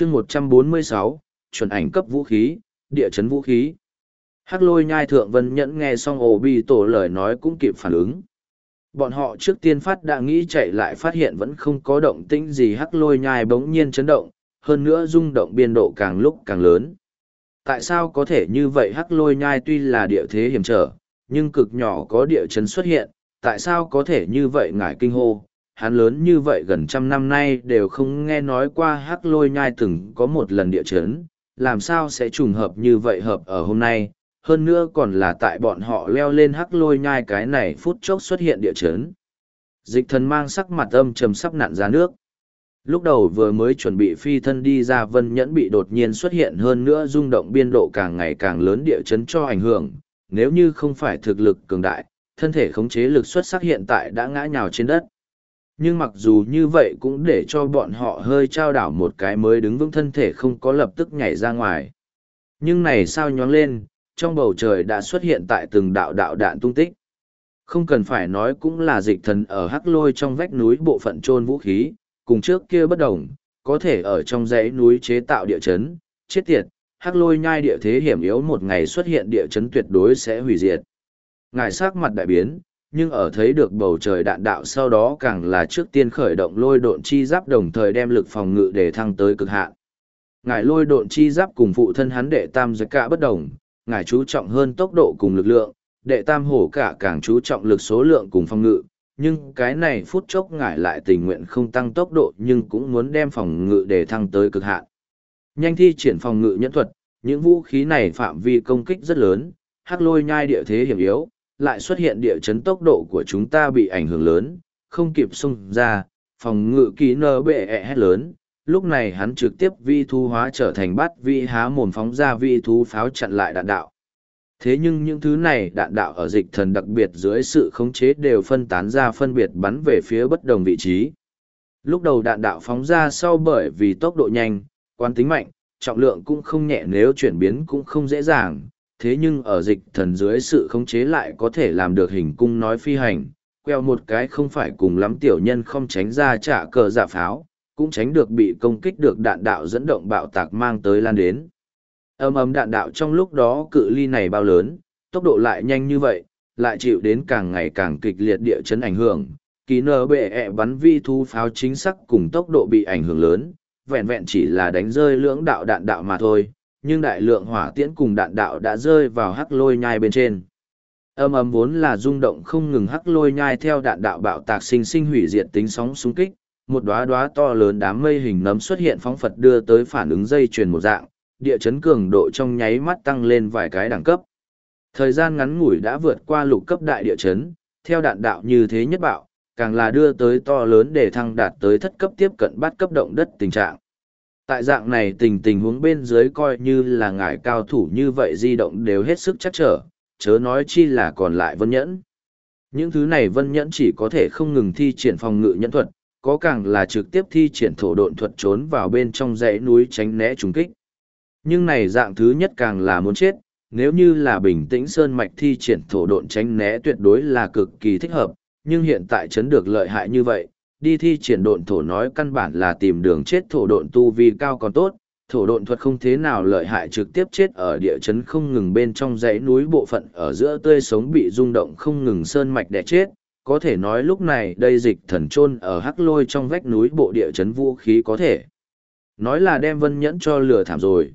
chương 146, chuẩn ảnh cấp vũ khí, địa chấn vũ khí. Hắc lôi nhai thượng vân nhẫn nghe xong ổ bi tổ lời nói cũng kịp phản ứng. Bọn họ trước tiên phát đã nghĩ chạy lại phát hiện vẫn không có động tĩnh gì hắc lôi nhai bỗng nhiên chấn động, hơn nữa rung động biên độ càng lúc càng lớn. Tại sao có thể như vậy hắc lôi nhai tuy là địa thế hiểm trở, nhưng cực nhỏ có địa chấn xuất hiện, tại sao có thể như vậy ngải kinh hô, hắn lớn như vậy gần trăm năm nay đều không nghe nói qua hắc lôi nhai từng có một lần địa chấn, làm sao sẽ trùng hợp như vậy hợp ở hôm nay, hơn nữa còn là tại bọn họ leo lên hắc lôi nhai cái này phút chốc xuất hiện địa chấn. Dịch thần mang sắc mặt âm trầm sắp nặn ra nước. Lúc đầu vừa mới chuẩn bị phi thân đi ra vân nhẫn bị đột nhiên xuất hiện hơn nữa rung động biên độ càng ngày càng lớn địa chấn cho ảnh hưởng, nếu như không phải thực lực cường đại, thân thể khống chế lực xuất sắc hiện tại đã ngã nhào trên đất. Nhưng mặc dù như vậy cũng để cho bọn họ hơi trao đảo một cái mới đứng vững thân thể không có lập tức nhảy ra ngoài. Nhưng này sao nhóng lên, trong bầu trời đã xuất hiện tại từng đạo đạo đạn tung tích. Không cần phải nói cũng là dịch thần ở hắc lôi trong vách núi bộ phận trôn vũ khí, cùng trước kia bất đồng, có thể ở trong dãy núi chế tạo địa chấn, chết tiệt, hắc lôi nhai địa thế hiểm yếu một ngày xuất hiện địa chấn tuyệt đối sẽ hủy diệt. Ngài sắc mặt đại biến, nhưng ở thấy được bầu trời đạn đạo sau đó càng là trước tiên khởi động lôi độn chi giáp đồng thời đem lực phòng ngự để thăng tới cực hạn. Ngài lôi độn chi giáp cùng phụ thân hắn đệ tam giới cả bất đồng, ngài chú trọng hơn tốc độ cùng lực lượng, đệ tam hổ cả càng chú trọng lực số lượng cùng phòng ngự, nhưng cái này phút chốc ngài lại tình nguyện không tăng tốc độ nhưng cũng muốn đem phòng ngự để thăng tới cực hạn. Nhanh thi triển phòng ngự nhẫn thuật, những vũ khí này phạm vi công kích rất lớn, hắc lôi nhai địa thế hiểm yếu, lại xuất hiện địa chấn tốc độ của chúng ta bị ảnh hưởng lớn, không kịp xung ra, phòng ngự ký nơ bệ ẹ hét lớn. Lúc này hắn trực tiếp vi thu hóa trở thành bát vi há mồm phóng ra vi thú pháo chặn lại đạn đạo. Thế nhưng những thứ này đạn đạo ở dịch thần đặc biệt dưới sự khống chế đều phân tán ra phân biệt bắn về phía bất đồng vị trí. Lúc đầu đạn đạo phóng ra sau bởi vì tốc độ nhanh, quán tính mạnh, trọng lượng cũng không nhẹ nếu chuyển biến cũng không dễ dàng, thế nhưng ở dịch thần dưới sự khống chế lại có thể làm được hình cung nói phi hành, queo một cái không phải cùng lắm tiểu nhân không tránh ra trả cờ giả pháo, cũng tránh được bị công kích được đạn đạo dẫn động bạo tạc mang tới lan đến. Âm ấm đạn đạo trong lúc đó cự ly này bao lớn, tốc độ lại nhanh như vậy, lại chịu đến càng ngày càng kịch liệt địa chấn ảnh hưởng. Ký nở bệ ẹ bắn vi thu pháo chính xác cùng tốc độ bị ảnh hưởng lớn, vẹn vẹn chỉ là đánh rơi lưỡng đạo đạn đạo mà thôi, nhưng đại lượng hỏa tiễn cùng đạn đạo đã rơi vào hắc lôi nhai bên trên. Âm ầm vốn là rung động không ngừng hắc lôi nhai theo đạn đạo bạo tạc sinh sinh hủy diệt tính sóng xung kích, một đóa đóa to lớn đám mây hình nấm xuất hiện phóng phật đưa tới phản ứng dây chuyền một dạng, địa chấn cường độ trong nháy mắt tăng lên vài cái đẳng cấp. Thời gian ngắn ngủi đã vượt qua lục cấp đại địa chấn, theo đạn đạo như thế nhất bạo, càng là đưa tới to lớn để thăng đạt tới thất cấp tiếp cận bát cấp động đất tình trạng. Tại dạng này tình tình huống bên dưới coi như là ngài cao thủ như vậy di động đều hết sức chắc trở, chớ nói chi là còn lại vân nhẫn. Những thứ này vân nhẫn chỉ có thể không ngừng thi triển phòng ngự nhẫn thuật, có càng là trực tiếp thi triển thổ độn thuật trốn vào bên trong dãy núi tránh né trùng kích. Nhưng này dạng thứ nhất càng là muốn chết, nếu như là bình tĩnh sơn mạch thi triển thổ độn tránh né tuyệt đối là cực kỳ thích hợp, nhưng hiện tại chấn được lợi hại như vậy, đi thi triển độn thổ nói căn bản là tìm đường chết thổ độn tu vi cao còn tốt, thổ độn thuật không thế nào lợi hại trực tiếp chết ở địa chấn không ngừng bên trong dãy núi bộ phận ở giữa tươi sống bị rung động không ngừng sơn mạch đẻ chết, có thể nói lúc này đây dịch thần trôn ở hắc lôi trong vách núi bộ địa chấn vũ khí có thể. Nói là đem vân nhẫn cho lửa thảm rồi.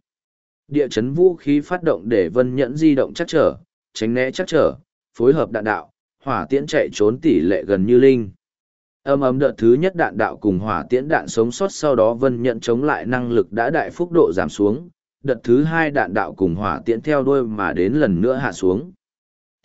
Địa chấn vũ khí phát động để vân nhẫn di động chắc trở, tránh né chắc trở, phối hợp đạn đạo, hỏa tiễn chạy trốn tỷ lệ gần như linh. Âm ấm đợt thứ nhất đạn đạo cùng hỏa tiễn đạn sống sót sau đó vân nhận chống lại năng lực đã đại phúc độ giảm xuống, đợt thứ hai đạn đạo cùng hỏa tiễn theo đuôi mà đến lần nữa hạ xuống.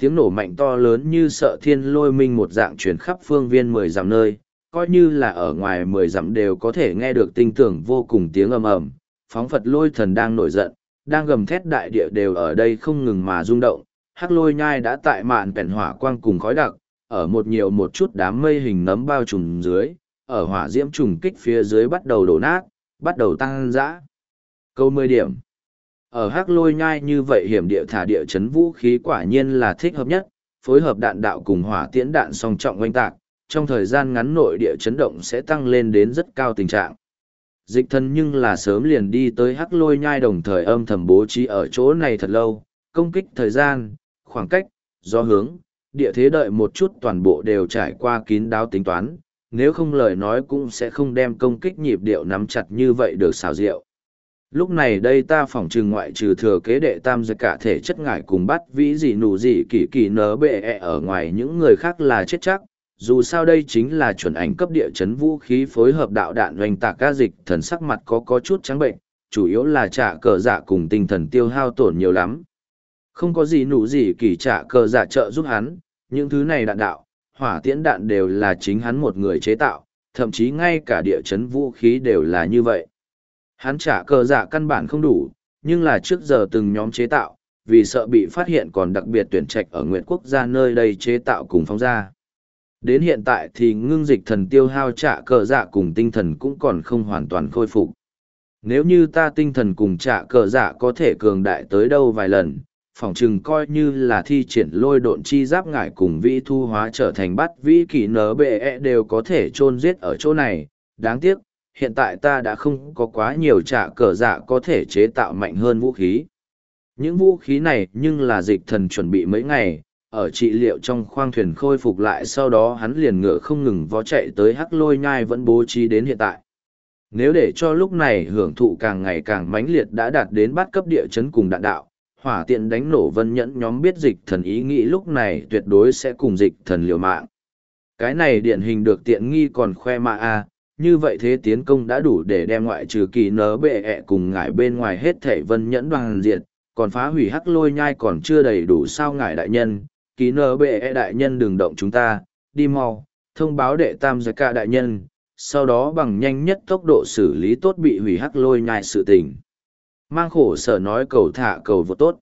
Tiếng nổ mạnh to lớn như sợ thiên lôi minh một dạng truyền khắp phương viên mười dặm nơi, coi như là ở ngoài mười dặm đều có thể nghe được tinh tưởng vô cùng tiếng ầm ầm, phóng Phật lôi thần đang nổi giận, đang gầm thét đại địa đều ở đây không ngừng mà rung động, hắc lôi nhai đã tại mạn bèn hỏa quang cùng khói đặc, ở một nhiều một chút đám mây hình nấm bao trùm dưới, ở hỏa diễm trùng kích phía dưới bắt đầu đổ nát, bắt đầu tăng dã. Câu 10 điểm. Ở hắc lôi nhai như vậy hiểm địa thả địa chấn vũ khí quả nhiên là thích hợp nhất, phối hợp đạn đạo cùng hỏa tiễn đạn song trọng oanh tạc, trong thời gian ngắn nội địa chấn động sẽ tăng lên đến rất cao tình trạng. Dịch thân nhưng là sớm liền đi tới hắc lôi nhai đồng thời âm thầm bố trí ở chỗ này thật lâu, công kích thời gian, khoảng cách, do hướng, địa thế đợi một chút toàn bộ đều trải qua kín đáo tính toán, nếu không lời nói cũng sẽ không đem công kích nhịp điệu nắm chặt như vậy được xào rượu. Lúc này đây ta phỏng trừng ngoại trừ thừa kế đệ tam giật cả thể chất ngải cùng bắt vĩ gì nụ gì kỳ kỳ nớ bệ ẹ ở ngoài những người khác là chết chắc, dù sao đây chính là chuẩn ảnh cấp địa chấn vũ khí phối hợp đạo đạn doanh tạc ca dịch thần sắc mặt có có chút trắng bệnh, chủ yếu là trả cờ dạ cùng tinh thần tiêu hao tổn nhiều lắm. Không có gì nụ gì kỳ trả cờ dạ trợ giúp hắn, những thứ này đạn đạo, hỏa tiễn đạn đều là chính hắn một người chế tạo, thậm chí ngay cả địa chấn vũ khí đều là như vậy. Hắn trả cờ dạ căn bản không đủ, nhưng là trước giờ từng nhóm chế tạo, vì sợ bị phát hiện còn đặc biệt tuyển trạch ở nguyện quốc gia nơi đây chế tạo cùng phóng ra. Đến hiện tại thì ngưng dịch thần tiêu hao trả cờ dạ cùng tinh thần cũng còn không hoàn toàn khôi phục. Nếu như ta tinh thần cùng trả cờ dạ có thể cường đại tới đâu vài lần, phỏng chừng coi như là thi triển lôi độn chi giáp ngải cùng vĩ thu hóa trở thành bắt vĩ kỳ nở bệ e đều có thể chôn giết ở chỗ này. Đáng tiếc, hiện tại ta đã không có quá nhiều trả cờ dạ có thể chế tạo mạnh hơn vũ khí. Những vũ khí này nhưng là dịch thần chuẩn bị mấy ngày, ở trị liệu trong khoang thuyền khôi phục lại sau đó hắn liền ngựa không ngừng vó chạy tới hắc lôi nhai vẫn bố trí đến hiện tại. Nếu để cho lúc này hưởng thụ càng ngày càng mãnh liệt đã đạt đến bắt cấp địa chấn cùng đạn đạo, hỏa tiện đánh nổ vân nhẫn nhóm biết dịch thần ý nghĩ lúc này tuyệt đối sẽ cùng dịch thần liều mạng. Cái này điển hình được tiện nghi còn khoe mạ a như vậy thế tiến công đã đủ để đem ngoại trừ kỳ nớ bệ ẹ cùng ngải bên ngoài hết thể vân nhẫn đoàn diệt, còn phá hủy hắc lôi nhai còn chưa đầy đủ sao ngải đại nhân, kỳ nở bệ e đại nhân đừng động chúng ta, đi mau, thông báo đệ tam giới ca đại nhân, sau đó bằng nhanh nhất tốc độ xử lý tốt bị hủy hắc lôi nhai sự tình. Mang khổ sở nói cầu thả cầu vô tốt.